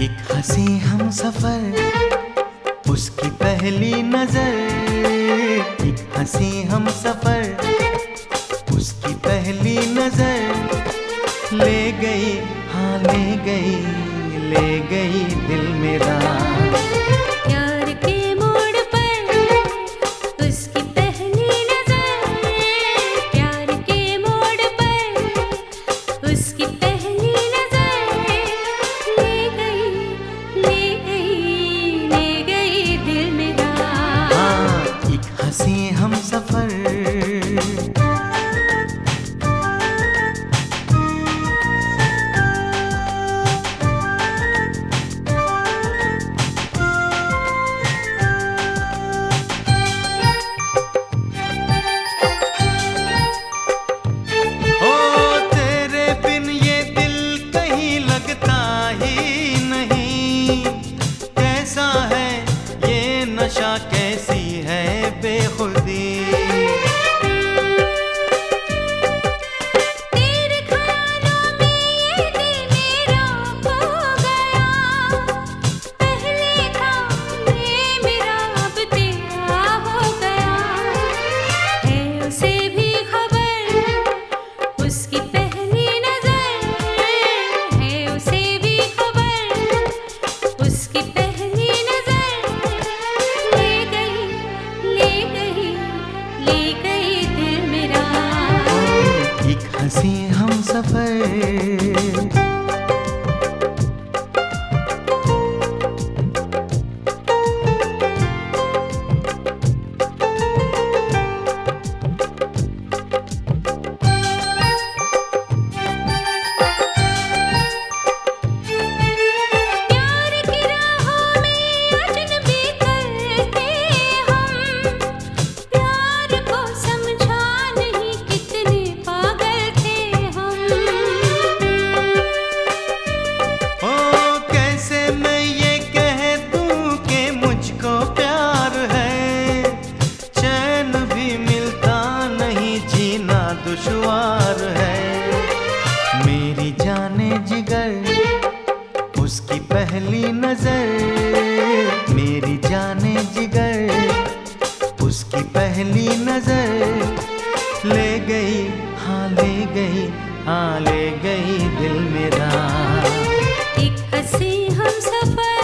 एक हँसी हम सफ़र, उसकी पहली नज़र। एक हँसी हम सफ़र, उसकी पहली नज़र। ले गई हाँ ले गई ले गई एक हँसी हम सफ़र जिगर मेरी जाने जिगर, उसकी पहली नज़र। ले गई हाँ ले गई हाँ ले गई दिल मेरा। एक हसी हम सफ़र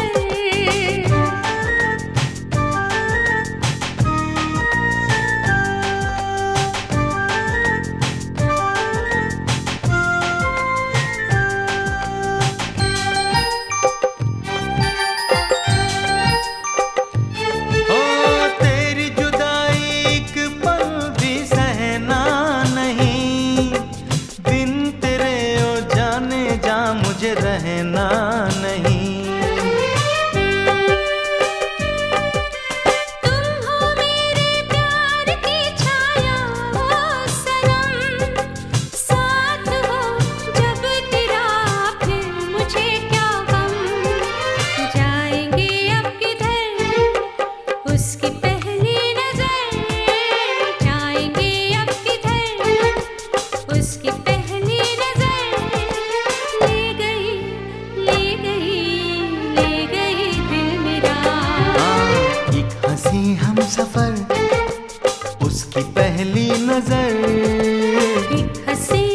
नज़र। हसी